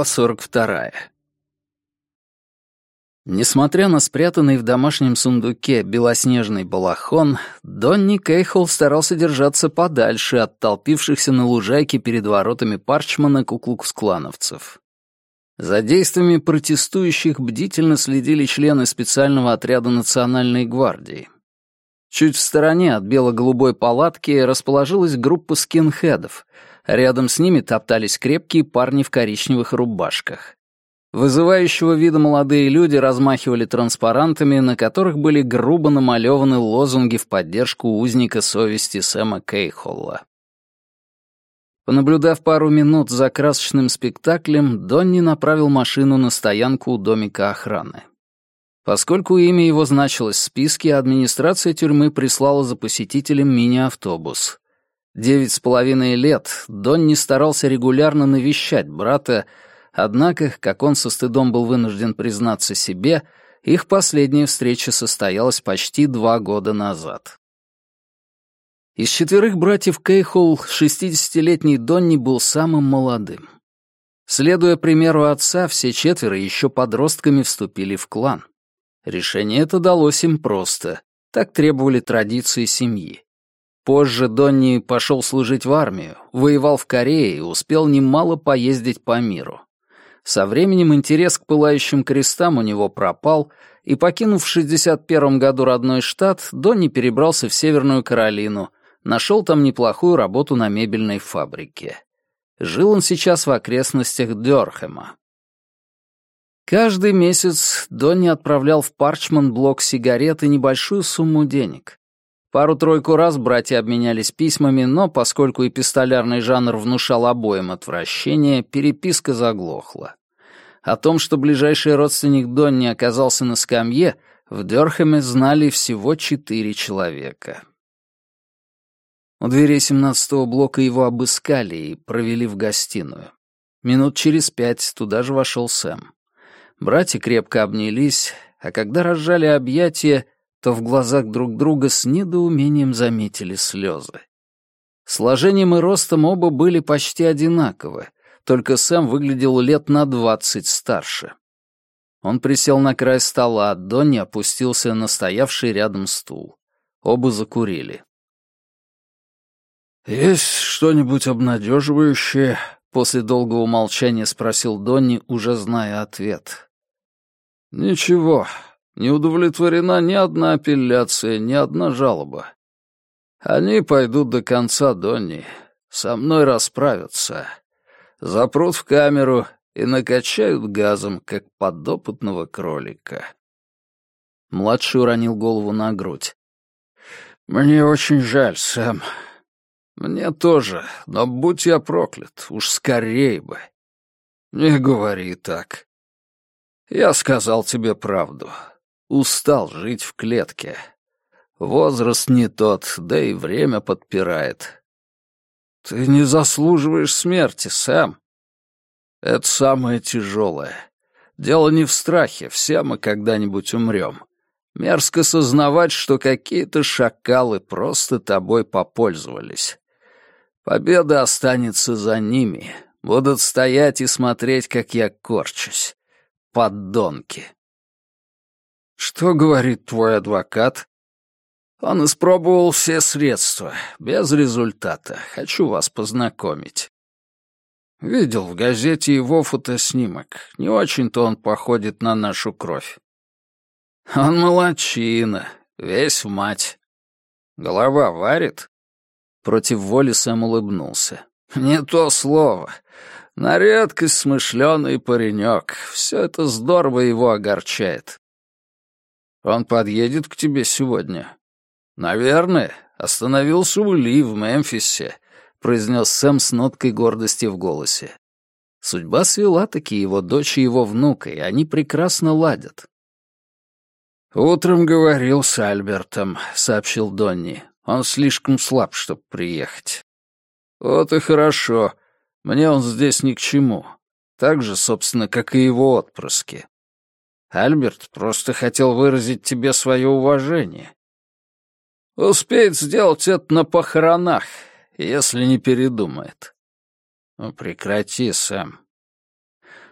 Глава 42. Несмотря на спрятанный в домашнем сундуке белоснежный балахон, Донни Кейхол старался держаться подальше от толпившихся на лужайке перед воротами Парчмана куклукс-клановцев. За действиями протестующих бдительно следили члены специального отряда Национальной гвардии. Чуть в стороне от бело-голубой палатки расположилась группа скинхедов. Рядом с ними топтались крепкие парни в коричневых рубашках. Вызывающего вида молодые люди размахивали транспарантами, на которых были грубо намалеваны лозунги в поддержку узника совести Сэма Кейхолла. Понаблюдав пару минут за красочным спектаклем, Донни направил машину на стоянку у домика охраны. Поскольку имя его значилось в списке, администрация тюрьмы прислала за посетителем мини-автобус. Девять с половиной лет Донни старался регулярно навещать брата, однако, как он со стыдом был вынужден признаться себе, их последняя встреча состоялась почти два года назад. Из четверых братьев Кейхол 60-летний Донни был самым молодым. Следуя примеру отца, все четверо еще подростками вступили в клан. Решение это далось им просто. Так требовали традиции семьи. Позже Донни пошел служить в армию, воевал в Корее и успел немало поездить по миру. Со временем интерес к пылающим крестам у него пропал, и, покинув в 61 году родной штат, Донни перебрался в Северную Каролину, нашел там неплохую работу на мебельной фабрике. Жил он сейчас в окрестностях Дёрхэма. Каждый месяц Донни отправлял в Парчман блок сигарет и небольшую сумму денег. Пару-тройку раз братья обменялись письмами, но поскольку эпистолярный жанр внушал обоим отвращение, переписка заглохла. О том, что ближайший родственник Донни оказался на скамье, в Дёрхэме знали всего четыре человека. У дверей семнадцатого блока его обыскали и провели в гостиную. Минут через пять туда же вошел Сэм. Братья крепко обнялись, а когда разжали объятия, то в глазах друг друга с недоумением заметили слезы. Сложением и ростом оба были почти одинаковы, только Сэм выглядел лет на двадцать старше. Он присел на край стола, а Донни опустился на стоявший рядом стул. Оба закурили. «Есть что-нибудь обнадеживающее?» — после долгого молчания спросил Донни, уже зная ответ. «Ничего, не удовлетворена ни одна апелляция, ни одна жалоба. Они пойдут до конца, Донни. Со мной расправятся. Запрут в камеру и накачают газом, как подопытного кролика». Младший уронил голову на грудь. «Мне очень жаль, Сэм. Мне тоже, но будь я проклят, уж скорей бы». «Не говори так. Я сказал тебе правду. Устал жить в клетке. Возраст не тот, да и время подпирает. Ты не заслуживаешь смерти, Сэм. Это самое тяжелое. Дело не в страхе, все мы когда-нибудь умрем. Мерзко сознавать, что какие-то шакалы просто тобой попользовались. Победа останется за ними. Будут стоять и смотреть, как я корчусь подонки. Что говорит твой адвокат? Он испробовал все средства, без результата. Хочу вас познакомить. Видел в газете его фотоснимок. Не очень-то он походит на нашу кровь. Он молочина, весь в мать. Голова варит? Против воли Сэм улыбнулся. Не то слово. На редкость смышленый паренек. Все это здорово его огорчает. Он подъедет к тебе сегодня. Наверное, остановился у Ли в Мемфисе, произнес Сэм с ноткой гордости в голосе. Судьба свела таки его дочь и его внука, и они прекрасно ладят. «Утром говорил с Альбертом», — сообщил Донни. «Он слишком слаб, чтобы приехать». «Вот и хорошо. Мне он здесь ни к чему. Так же, собственно, как и его отпрыски. Альберт просто хотел выразить тебе свое уважение. Успеет сделать это на похоронах, если не передумает. Ну, прекрати, Сэм.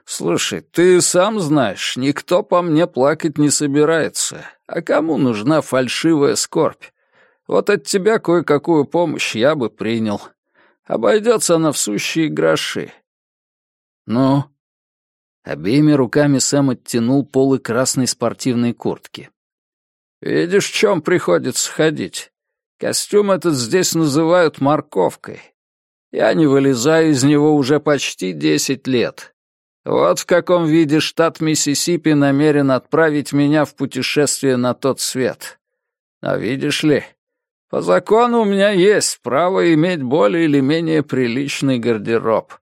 «Слушай, ты сам знаешь, никто по мне плакать не собирается. А кому нужна фальшивая скорбь? Вот от тебя кое-какую помощь я бы принял. Обойдется она в сущие гроши». «Ну?» Обеими руками Сэм оттянул полы красной спортивной куртки. «Видишь, в чем приходится ходить? Костюм этот здесь называют морковкой. Я не вылезаю из него уже почти десять лет. Вот в каком виде штат Миссисипи намерен отправить меня в путешествие на тот свет. А видишь ли, по закону у меня есть право иметь более или менее приличный гардероб.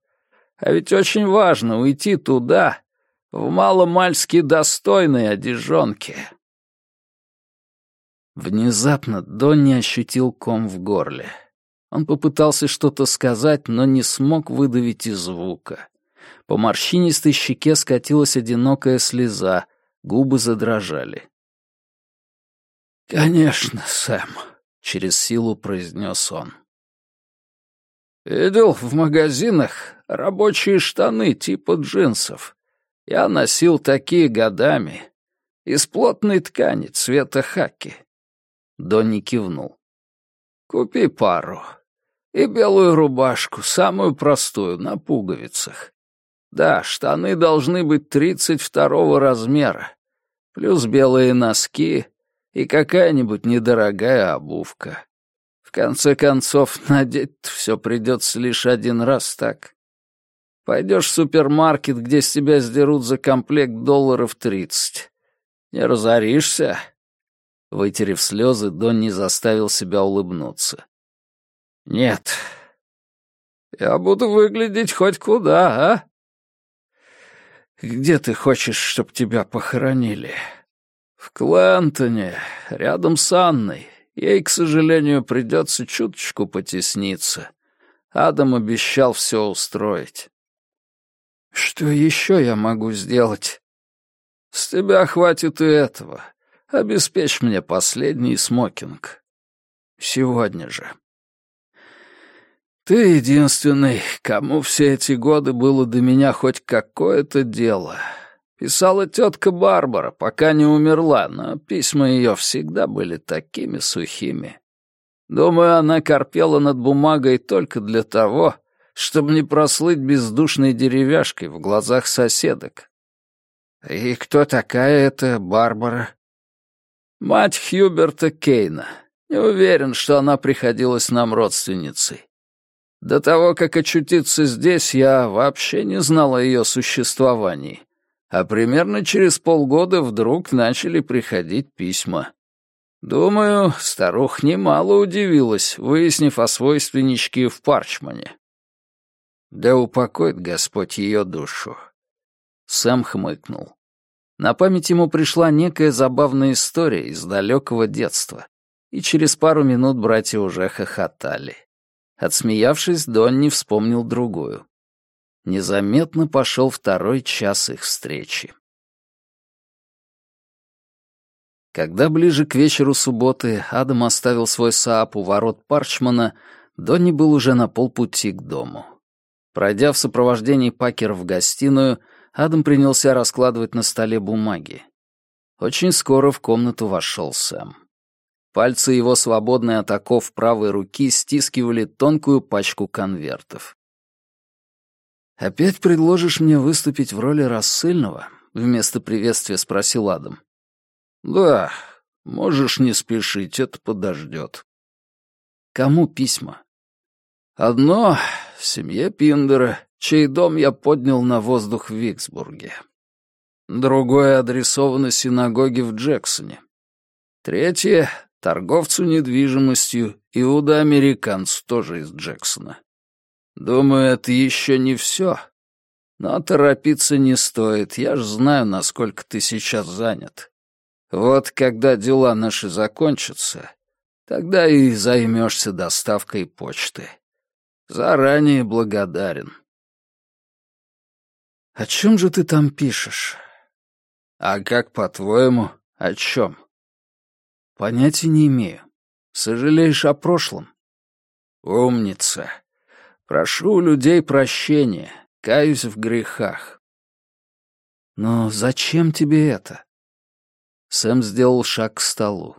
А ведь очень важно уйти туда, в маломальски достойной одежонке. Внезапно Донни ощутил ком в горле. Он попытался что-то сказать, но не смог выдавить и звука. По морщинистой щеке скатилась одинокая слеза, губы задрожали. «Конечно, Сэм», — через силу произнес он. «Видел в магазинах рабочие штаны типа джинсов. Я носил такие годами. Из плотной ткани цвета хаки. Донни кивнул. «Купи пару. И белую рубашку, самую простую, на пуговицах. Да, штаны должны быть тридцать второго размера. Плюс белые носки и какая-нибудь недорогая обувка. Конце концов, надеть все придется лишь один раз, так? Пойдешь в супермаркет, где с тебя сдерут за комплект долларов тридцать. Не разоришься?» Вытерев слезы, Донни заставил себя улыбнуться. «Нет. Я буду выглядеть хоть куда, а? Где ты хочешь, чтоб тебя похоронили? В Клентоне, рядом с Анной. Ей, к сожалению, придется чуточку потесниться. Адам обещал все устроить. Что еще я могу сделать? С тебя хватит и этого. Обеспечь мне последний смокинг. Сегодня же. Ты единственный, кому все эти годы было до меня хоть какое-то дело. Писала тетка Барбара, пока не умерла, но письма ее всегда были такими сухими. Думаю, она корпела над бумагой только для того, чтобы не прослыть бездушной деревяшкой в глазах соседок. «И кто такая эта Барбара?» Мать Хьюберта Кейна. Не уверен, что она приходилась нам родственницей. До того, как очутиться здесь, я вообще не знал о ее существовании. А примерно через полгода вдруг начали приходить письма. Думаю, старух немало удивилась, выяснив о свойственничке в Парчмане. Да упокоит Господь ее душу. Сэм хмыкнул. На память ему пришла некая забавная история из далекого детства, и через пару минут братья уже хохотали. Отсмеявшись, Донни вспомнил другую. Незаметно пошел второй час их встречи. Когда ближе к вечеру субботы Адам оставил свой Саап у ворот Парчмана, Донни был уже на полпути к дому. Пройдя в сопровождении Пакера в гостиную, Адам принялся раскладывать на столе бумаги. Очень скоро в комнату вошел Сэм. Пальцы его, свободные от оков правой руки, стискивали тонкую пачку конвертов. «Опять предложишь мне выступить в роли рассыльного?» — вместо приветствия спросил Адам. «Да, можешь не спешить, это подождет». «Кому письма?» «Одно — семье Пиндера, чей дом я поднял на воздух в Виксбурге. Другое адресовано синагоге в Джексоне. Третье — торговцу недвижимостью, иудоамериканцу, тоже из Джексона. Думаю, это еще не все. Но торопиться не стоит, я ж знаю, насколько ты сейчас занят. Вот когда дела наши закончатся, тогда и займешься доставкой почты. Заранее благодарен. «О чем же ты там пишешь?» «А как, по-твоему, о чем?» «Понятия не имею. Сожалеешь о прошлом?» «Умница. Прошу людей прощения, каюсь в грехах. Но зачем тебе это? Сэм сделал шаг к столу.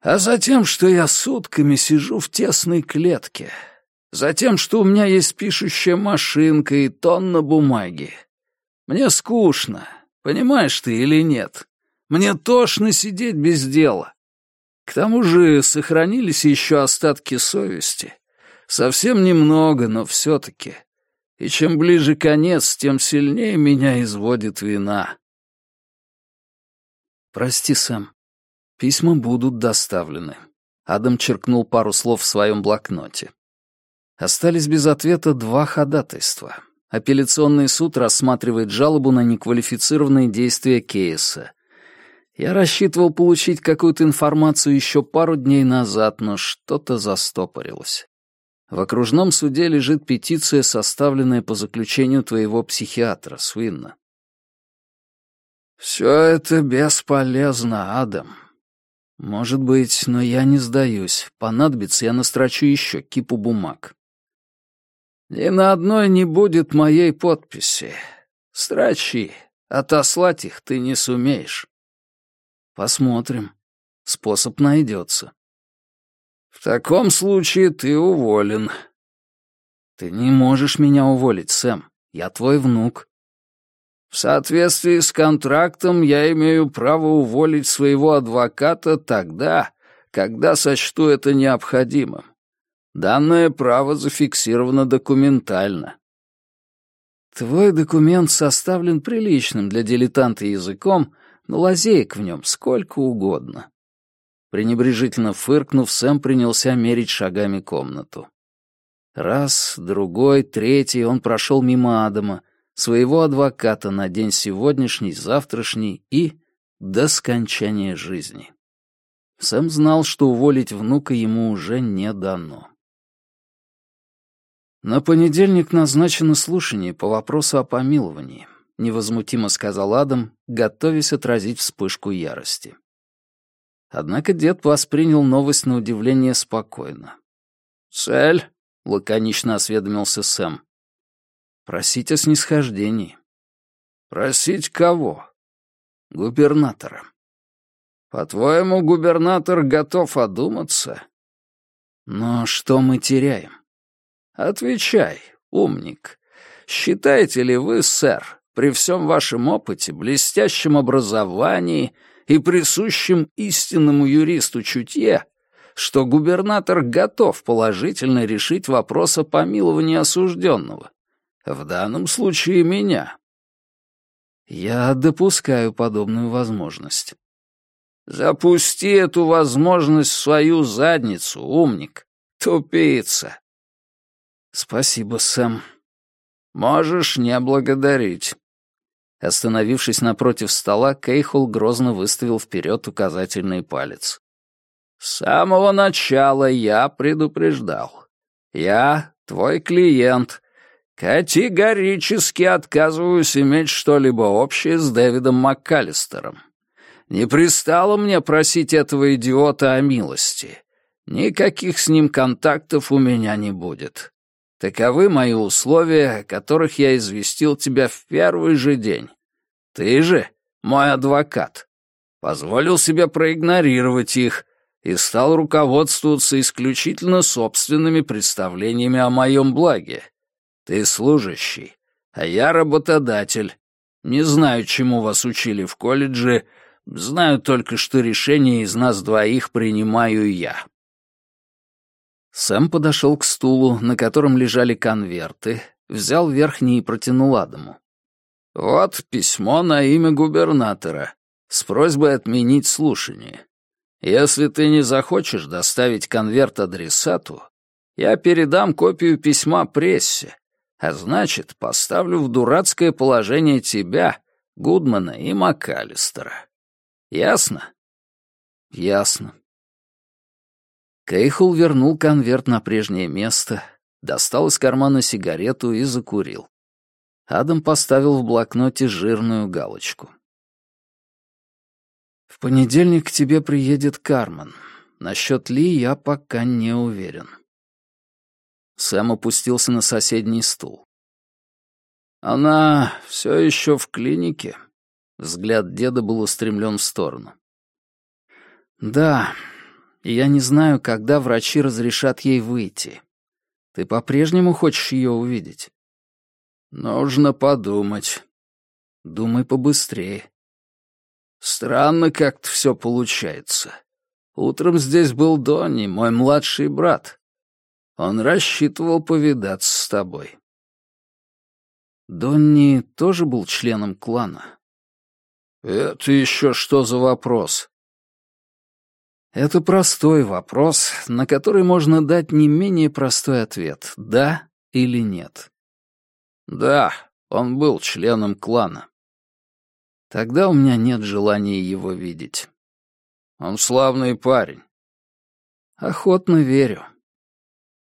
А затем, что я сутками сижу в тесной клетке. Затем, что у меня есть пишущая машинка и тонна бумаги. Мне скучно, понимаешь ты или нет? Мне тошно сидеть без дела. К тому же сохранились еще остатки совести. Совсем немного, но все-таки. И чем ближе конец, тем сильнее меня изводит вина. Прости, Сэм. Письма будут доставлены. Адам черкнул пару слов в своем блокноте. Остались без ответа два ходатайства. Апелляционный суд рассматривает жалобу на неквалифицированные действия Кейса. Я рассчитывал получить какую-то информацию еще пару дней назад, но что-то застопорилось. В окружном суде лежит петиция, составленная по заключению твоего психиатра, Свинна. «Все это бесполезно, Адам. Может быть, но я не сдаюсь. Понадобится, я настрочу еще кипу бумаг. Ни на одной не будет моей подписи. Строчи. Отослать их ты не сумеешь. Посмотрим. Способ найдется. В таком случае ты уволен. Ты не можешь меня уволить, Сэм. Я твой внук. В соответствии с контрактом я имею право уволить своего адвоката тогда, когда сочту это необходимым. Данное право зафиксировано документально. Твой документ составлен приличным для дилетанта языком, но лазеек в нем сколько угодно. Пренебрежительно фыркнув, Сэм принялся мерить шагами комнату. Раз, другой, третий он прошел мимо Адама, своего адвоката на день сегодняшний, завтрашний и до скончания жизни. Сэм знал, что уволить внука ему уже не дано. На понедельник назначено слушание по вопросу о помиловании. — невозмутимо сказал Адам, готовясь отразить вспышку ярости. Однако дед воспринял новость на удивление спокойно. «Цель?» — лаконично осведомился Сэм. «Просить о снисхождении». «Просить кого?» «Губернатора». «По-твоему, губернатор готов одуматься?» «Но что мы теряем?» «Отвечай, умник. Считаете ли вы, сэр, при всем вашем опыте, блестящем образовании и присущем истинному юристу чутье, что губернатор готов положительно решить вопрос о помиловании осужденного. В данном случае меня. Я допускаю подобную возможность. Запусти эту возможность в свою задницу, умник. Тупица. Спасибо, Сэм. Можешь не благодарить. Остановившись напротив стола, Кейхол грозно выставил вперед указательный палец. «С самого начала я предупреждал. Я твой клиент. Категорически отказываюсь иметь что-либо общее с Дэвидом МакКаллистером. Не пристало мне просить этого идиота о милости. Никаких с ним контактов у меня не будет. Таковы мои условия, о которых я известил тебя в первый же день. Ты же, мой адвокат, позволил себе проигнорировать их и стал руководствоваться исключительно собственными представлениями о моем благе. Ты служащий, а я работодатель. Не знаю, чему вас учили в колледже, знаю только, что решение из нас двоих принимаю я. Сэм подошел к стулу, на котором лежали конверты, взял верхний и протянул Адаму. «Вот письмо на имя губернатора с просьбой отменить слушание. Если ты не захочешь доставить конверт адресату, я передам копию письма прессе, а значит, поставлю в дурацкое положение тебя, Гудмана и МакАлистера. Ясно?» «Ясно», Кейхул вернул конверт на прежнее место, достал из кармана сигарету и закурил. Адам поставил в блокноте жирную галочку. «В понедельник к тебе приедет Кармен. Насчет Ли я пока не уверен». Сэм опустился на соседний стул. Она все еще в клинике. Взгляд деда был устремлен в сторону. Да, и я не знаю, когда врачи разрешат ей выйти. Ты по-прежнему хочешь ее увидеть? Нужно подумать. Думай побыстрее. Странно как-то все получается. Утром здесь был Донни, мой младший брат. Он рассчитывал повидаться с тобой. Донни тоже был членом клана. Это еще что за вопрос? Это простой вопрос, на который можно дать не менее простой ответ — да или нет. Да, он был членом клана. Тогда у меня нет желания его видеть. Он славный парень. Охотно верю.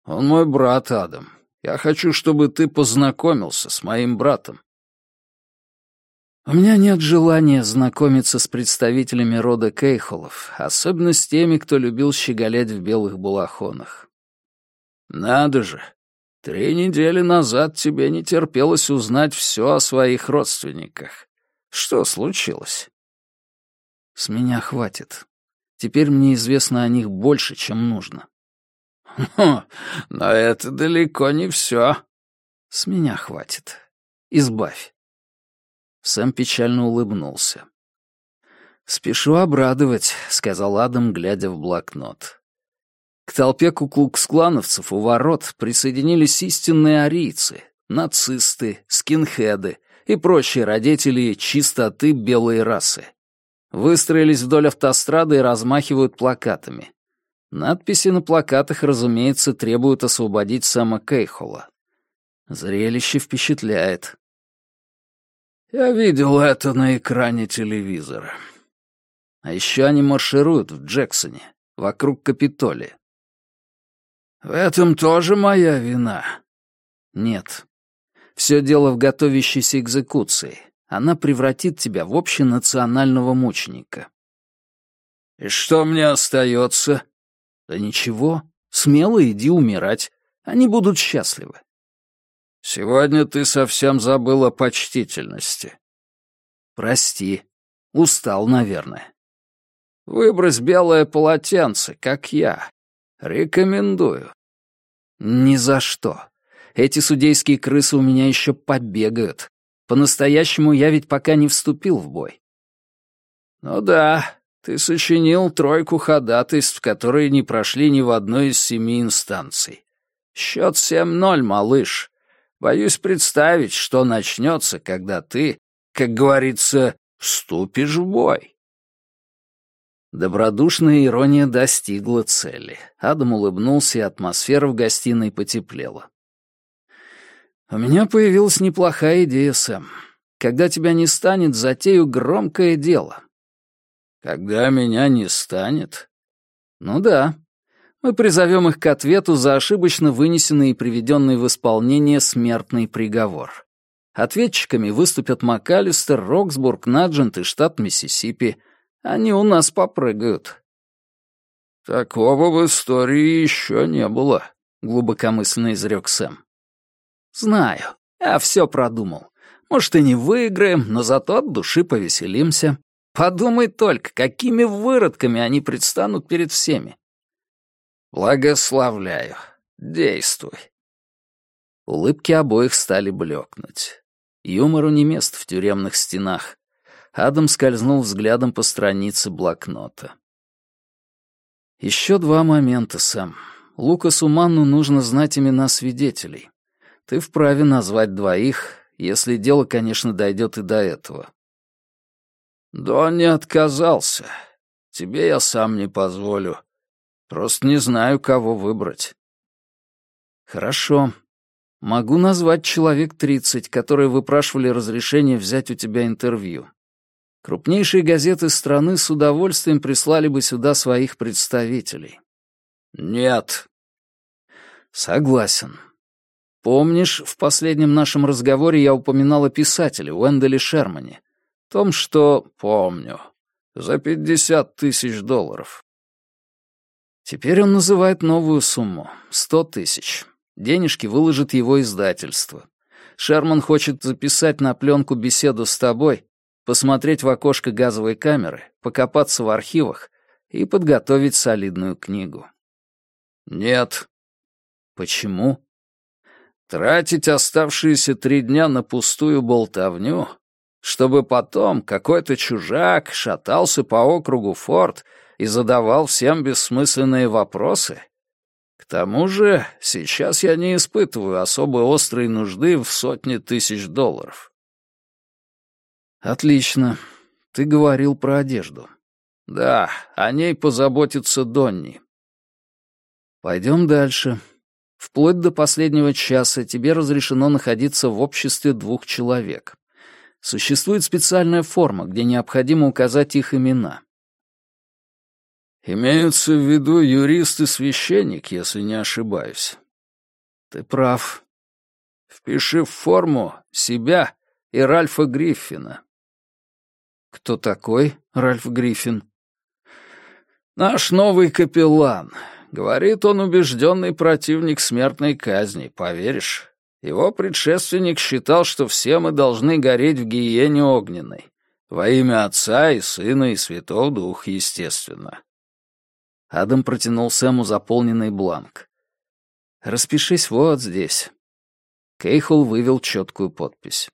Он мой брат, Адам. Я хочу, чтобы ты познакомился с моим братом. У меня нет желания знакомиться с представителями рода Кейхолов, особенно с теми, кто любил щеголять в белых балахонах. Надо же, три недели назад тебе не терпелось узнать все о своих родственниках. Что случилось? С меня хватит. Теперь мне известно о них больше, чем нужно. Хм, но это далеко не все. С меня хватит. Избавь. Сэм печально улыбнулся. «Спешу обрадовать», — сказал Адам, глядя в блокнот. К толпе куклукс-клановцев у ворот присоединились истинные арийцы, нацисты, скинхеды и прочие родители чистоты белой расы. Выстроились вдоль автострады и размахивают плакатами. Надписи на плакатах, разумеется, требуют освободить Сэма Кейхола. Зрелище впечатляет. Я видел это на экране телевизора. А еще они маршируют в Джексоне, вокруг Капитолия. В этом тоже моя вина. Нет. Все дело в готовящейся экзекуции. Она превратит тебя в общенационального мученика. И что мне остается? Да ничего. Смело иди умирать. Они будут счастливы. Сегодня ты совсем забыл о почтительности. Прости. Устал, наверное. Выбрось белое полотенце, как я. Рекомендую. Ни за что. Эти судейские крысы у меня еще побегают. По-настоящему я ведь пока не вступил в бой. Ну да, ты сочинил тройку ходатайств, которые не прошли ни в одной из семи инстанций. Счет 7-0, малыш. Боюсь представить, что начнется, когда ты, как говорится, вступишь в бой. Добродушная ирония достигла цели. Адам улыбнулся, и атмосфера в гостиной потеплела. «У меня появилась неплохая идея, Сэм. Когда тебя не станет, затею громкое дело». «Когда меня не станет?» «Ну да, мы призовем их к ответу за ошибочно вынесенный и приведенный в исполнение смертный приговор. Ответчиками выступят МакАлистер, Роксбург, Наджент и штат Миссисипи. Они у нас попрыгают. «Такого в истории еще не было», — глубокомысленно изрек Сэм. «Знаю. Я все продумал. Может, и не выиграем, но зато от души повеселимся. Подумай только, какими выродками они предстанут перед всеми. «Благословляю. Действуй». Улыбки обоих стали блекнуть. Юмору не место в тюремных стенах. Адам скользнул взглядом по странице блокнота. «Еще два момента, Сэм. Лукасу Манну нужно знать имена свидетелей. Ты вправе назвать двоих, если дело, конечно, дойдет и до этого». «Донни отказался. Тебе я сам не позволю. Просто не знаю, кого выбрать. Хорошо. Могу назвать человек тридцать, которые выпрашивали разрешение взять у тебя интервью. Крупнейшие газеты страны с удовольствием прислали бы сюда своих представителей. Нет. Согласен. Помнишь, в последнем нашем разговоре я упоминал о писателе Уэнделе Шермане? Том, что... Помню. За пятьдесят тысяч долларов. Теперь он называет новую сумму — сто тысяч. Денежки выложит его издательство. Шерман хочет записать на пленку беседу с тобой, посмотреть в окошко газовой камеры, покопаться в архивах и подготовить солидную книгу. Нет. Почему? Тратить оставшиеся три дня на пустую болтовню, чтобы потом какой-то чужак шатался по округу форт и задавал всем бессмысленные вопросы? К тому же сейчас я не испытываю особо острой нужды в сотни тысяч долларов. Отлично. Ты говорил про одежду. Да, о ней позаботится Донни. Пойдем дальше. Вплоть до последнего часа тебе разрешено находиться в обществе двух человек. Существует специальная форма, где необходимо указать их имена. Имеются в виду юрист и священник, если не ошибаюсь. Ты прав. Впиши в форму себя и Ральфа Гриффина. Кто такой Ральф Гриффин? Наш новый капеллан. Говорит, он убежденный противник смертной казни, поверишь? Его предшественник считал, что все мы должны гореть в гиене огненной. Во имя Отца и Сына и Святого Духа, естественно. Адам протянул Сэму заполненный бланк. «Распишись вот здесь». Кейхол вывел четкую подпись.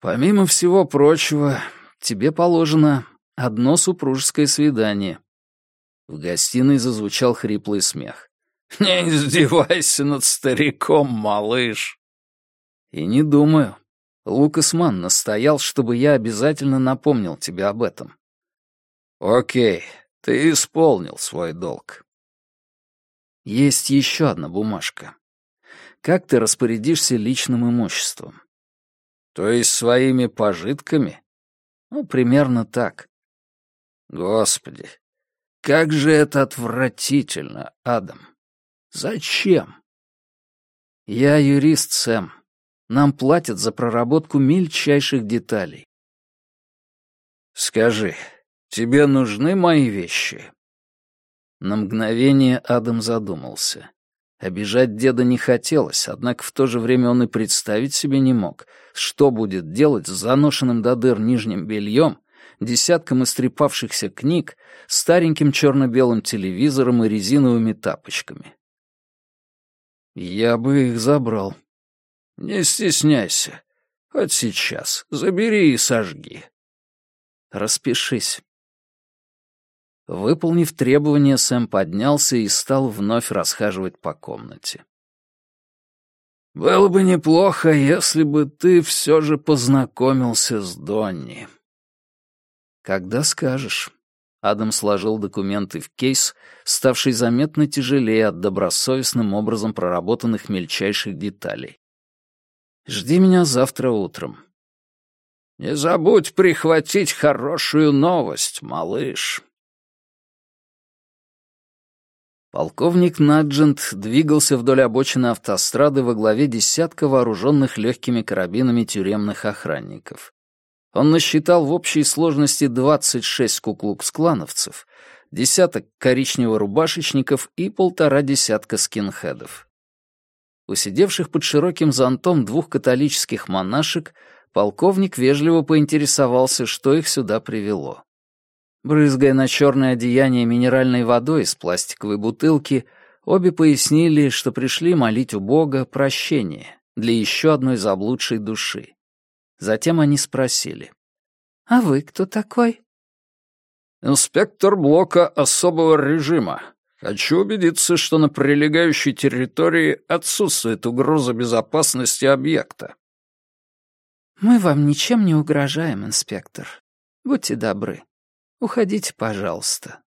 «Помимо всего прочего, тебе положено одно супружеское свидание». В гостиной зазвучал хриплый смех. «Не издевайся над стариком, малыш!» «И не думаю. Лукас Ман настоял, чтобы я обязательно напомнил тебе об этом». «Окей, ты исполнил свой долг. Есть еще одна бумажка. Как ты распорядишься личным имуществом? То есть своими пожитками? Ну, примерно так. Господи, как же это отвратительно, Адам. Зачем? Я юрист, Сэм. Нам платят за проработку мельчайших деталей. Скажи, «Тебе нужны мои вещи?» На мгновение Адам задумался. Обижать деда не хотелось, однако в то же время он и представить себе не мог, что будет делать с заношенным до дыр нижним бельем, десятком истрепавшихся книг, стареньким черно-белым телевизором и резиновыми тапочками. «Я бы их забрал». «Не стесняйся. Хоть сейчас. Забери и сожги». «Распишись». Выполнив требование, Сэм поднялся и стал вновь расхаживать по комнате. «Было бы неплохо, если бы ты все же познакомился с Донни». «Когда скажешь». Адам сложил документы в кейс, ставший заметно тяжелее от добросовестным образом проработанных мельчайших деталей. «Жди меня завтра утром». «Не забудь прихватить хорошую новость, малыш». Полковник Наджент двигался вдоль обочины автострады во главе десятка вооруженных легкими карабинами тюремных охранников. Он насчитал в общей сложности 26 куклукс-клановцев, десяток коричнево-рубашечников и полтора десятка скинхедов. У сидевших под широким зонтом двух католических монашек полковник вежливо поинтересовался, что их сюда привело. Брызгая на черное одеяние минеральной водой из пластиковой бутылки, обе пояснили, что пришли молить у Бога прощения для еще одной заблудшей души. Затем они спросили. «А вы кто такой?» «Инспектор блока особого режима. Хочу убедиться, что на прилегающей территории отсутствует угроза безопасности объекта». «Мы вам ничем не угрожаем, инспектор. Будьте добры, Уходите, пожалуйста.